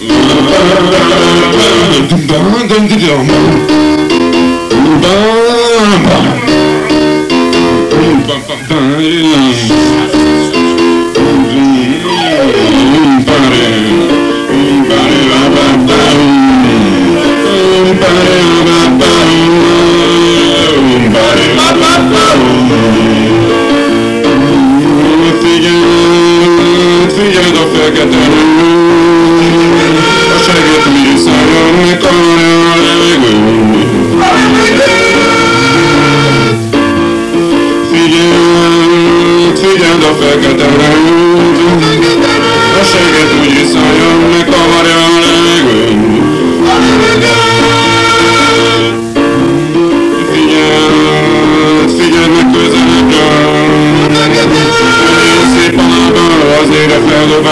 Bye.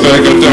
Fekete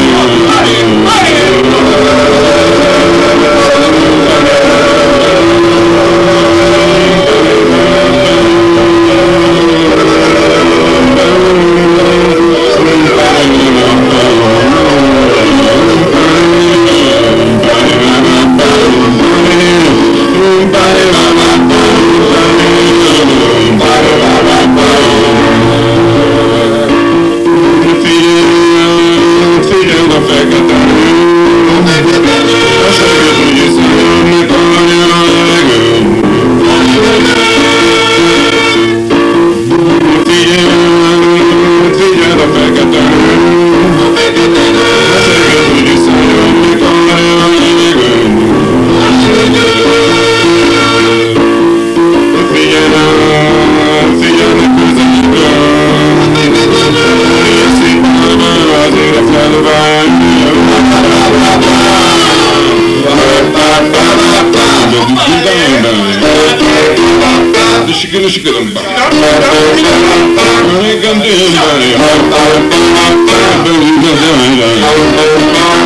Gözünü sıkırım bak. Gözünü sıkırım bak.